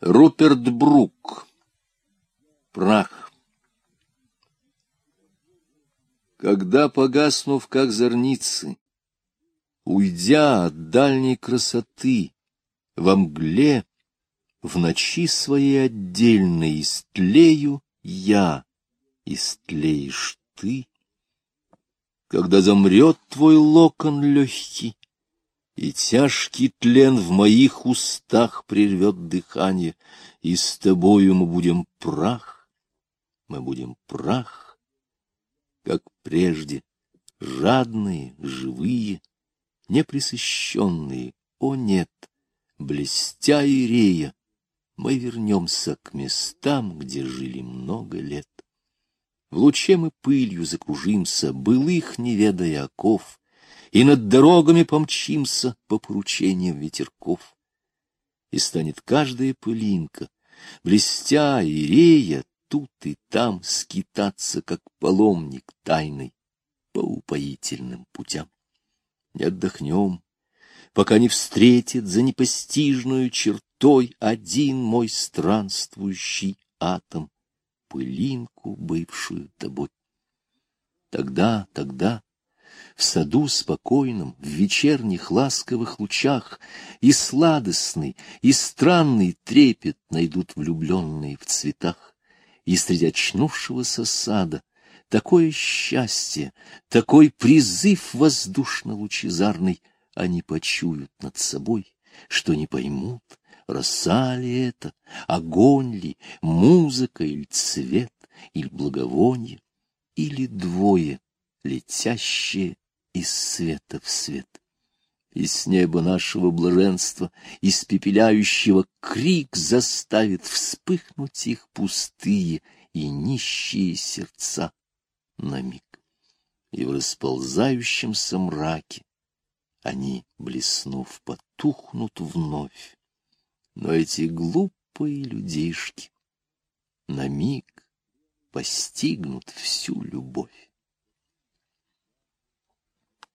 Руперт Брук. Прах. Когда, погаснув, как зорницы, Уйдя от дальней красоты, Во мгле, в ночи своей отдельной Истлею я, истлеешь ты. Когда замрет твой локон легкий, и тяжкий тлен в моих устах прервет дыхание, и с тобою мы будем прах, мы будем прах, как прежде, жадные, живые, неприсыщенные, о нет, блестя и рея, мы вернемся к местам, где жили много лет. В луче мы пылью закружимся, былых не оков, и над дорогами помчимся по поручениям ветерков. И станет каждая пылинка, блестя и рея, тут и там скитаться, как паломник тайный, по упоительным путям. Не отдохнем, пока не встретит за непостижную чертой один мой странствующий атом, пылинку, бывшую тобой. Тогда, тогда в саду спокойном, в вечерних ласковых лучах, и сладостный, и странный трепет найдут влюбленные в цветах, и среди очнувшегося сада такое счастье, такой призыв воздушно-лучезарный они почуют над собой, что не поймут, роса ли это, огонь ли, музыка или цвет, или благовоние, или двое, летящие из света в свет. И с неба нашего блаженства, испепеляющего крик заставит вспыхнуть их пустые и нищие сердца на миг. И в расползающемся мраке они, блеснув, потухнут вновь. Но эти глупые людишки на миг постигнут всю любовь.